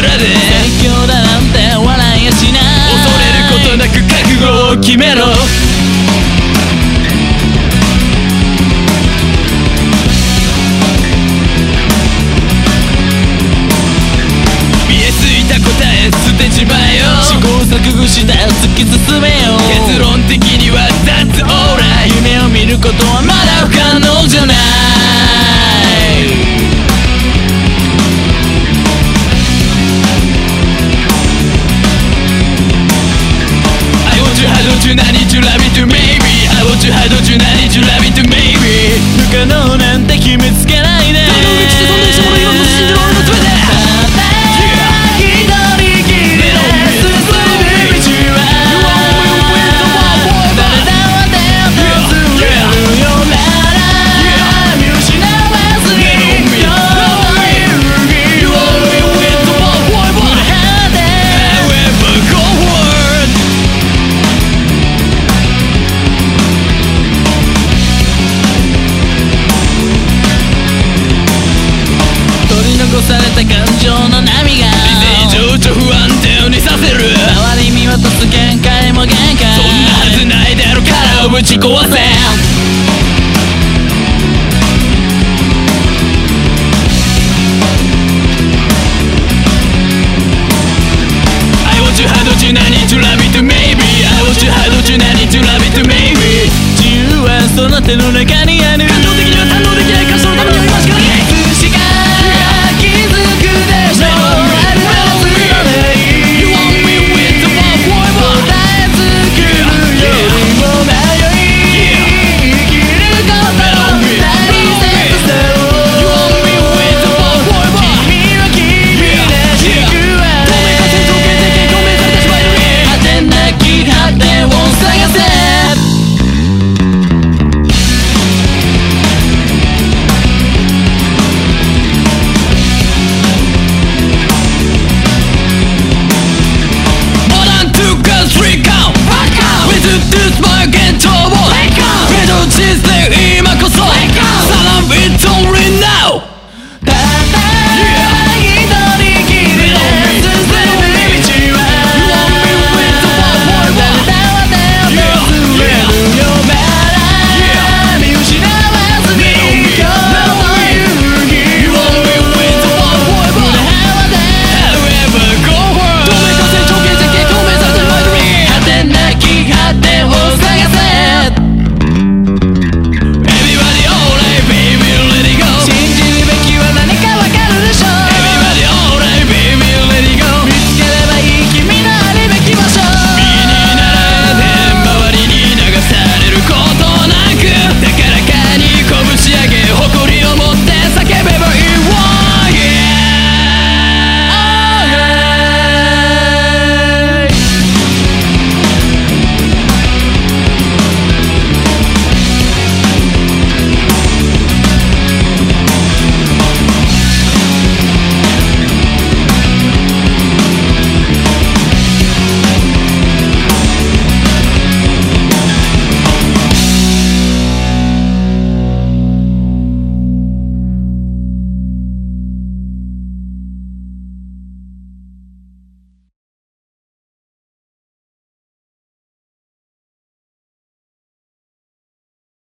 面で。最強だなんて笑いやしない。恐れることなく覚悟を決めろ。見えついた答え捨てちまえよ。試行錯誤して突き進めよ。結論た感情の波が情緒不安定にさせる周り見渡す限界も限界そんなはずないだろ殻をぶち壊せ I want you, how don't you, 何 you love me to maybe I want you, how don't you, 何 you love me to maybe 自由はその手の中に